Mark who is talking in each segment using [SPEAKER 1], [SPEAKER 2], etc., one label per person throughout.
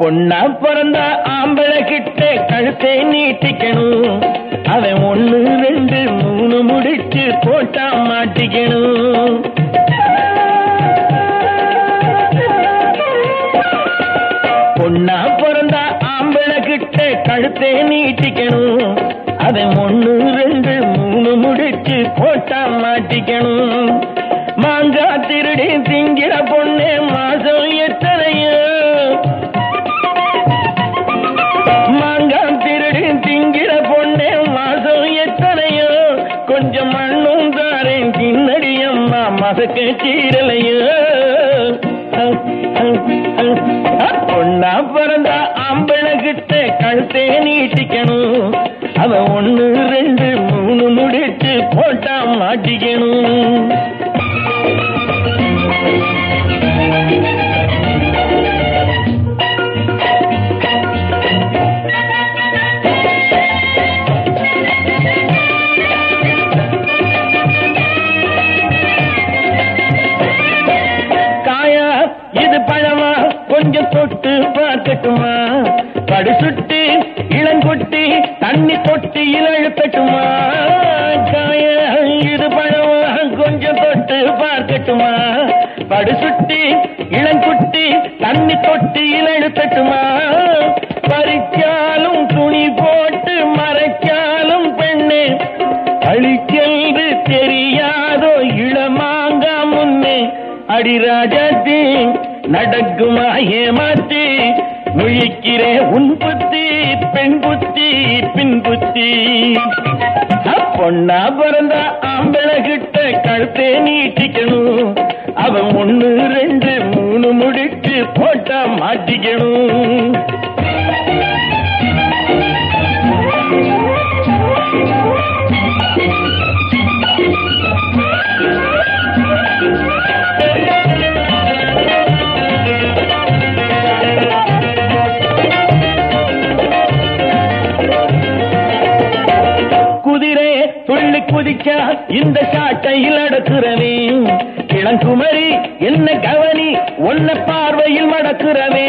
[SPEAKER 1] பொண்ணா பிறந்தா கழுத்தை நீட்டிக்கணும். அவன் ஒண்ணு ரெண்டு மூணு முடிச்சு போட்டா மாட்டிக்கணும். பொண்ணா பிறந்தா ஆம்பளை கிட்ட கழுத்தை நீட்டிக்கணும். அவன் ஒண்ணு ரெண்டு மூணு முடிச்சு போட்டா மாட்டிக்கணும். மாங்கா திருடி திங்கிற பொண்ணு மாசம் எத்தனையோ கண்ணும் தாரேன் பின்னடி அம்மா மசக்க சீரலையோ பொண்ணா பிறந்தா ஆம்பளை கிட்ட கழுத்தே நீட்டிக்கணும். அவ ஒன்னு ரெண்டு மூணு முடிச்சு போட்டா மாட்டிக்கணும். தொட்டு பார்க்கட்டுமா? படு சுட்டு இளங்கொட்டி தண்ணி தொட்டு இழழுத்தட்டுமா காய இது பழமா கொஞ்சம் தொட்டு பார்க்கட்டுமா? படு சுட்டி இளங்குட்டி தண்ணி தொட்டி இழழுத்தட்டுமா பறிக்காலும் துணி போட்டு மறைக்காலும் பெண்ணு. அழிக்கென்று தெரியாதோ இளமாங்க முன்னே. அடிராஜாத்தி நடக்குமா ஏமாத்தி முழிக்கிறே உன் புத்தி பெண் புத்தி பின் புத்தி. பொண்ணா பிறந்தா ஆம்பளை கிட்ட கழுத்தே நீட்டிக்கணும். அவன் ஒன்னு ரெண்டு மூணு முடிச்சு போட்டா மாட்டிக்கணும். குதிச்சா இந்த சாட்டையில் அடக்குறவே இளங்குமரி என்ன கவனி ஒன்ன பார்வையில் மடக்குறவே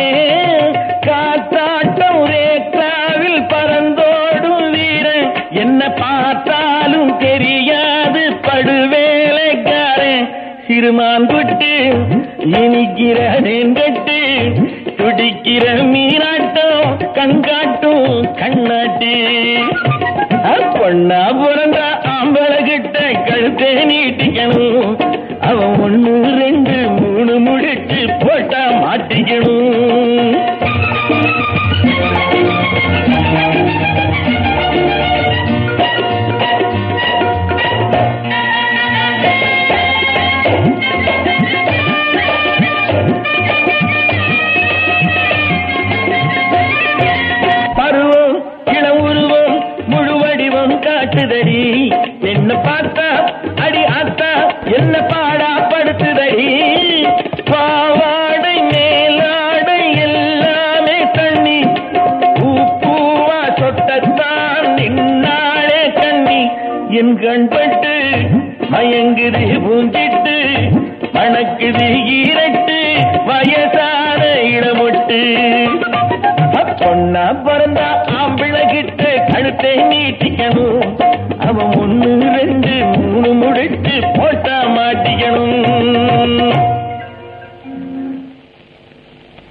[SPEAKER 1] காத்தாட்டம் ரேக்ராவில் பறந்தோடும் வீரன் என்ன பார்த்தாலும் தெரியாது படுவேலைக்காரன். சிறுமான் குட்டு இனிக்கிறேன் கட்டு துடிக்கிற மீனாட்டம் கண்காட்டும் கண்ணாட்டி. பொண்ணா பிறந்தா ஆம்பளை கிட்ட கழுத்தை நீட்டிக்கணும். அவன் ஒண்ணு ரெண்டு மூணு முடிச்சு போட்டா மாட்டிக்கணும். இள உருவம் முழு வடிவம் காட்டுதடி. என்ன பார்த்தா அடி ஆத்தா என்ன பாடா படுத்துதடி. பாவாடை மேலாடை எல்லாமே தண்ணி. பூ பூவா சொட்டத்தான் நின்னாளே தண்ணி என் கண்பட்டு மயங்குது பூஞ்சிட்டு மணக்குது ஈரட்டு. வயசான இடமொட்டு பொண்ணா பிறந்தா ஆம்பிளகிட்ட கழுத்தை நீட்டிக்கணும். அவன் ஒன்னு ரெண்டு மூணு முடிச்சு